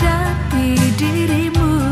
Dari dirimu.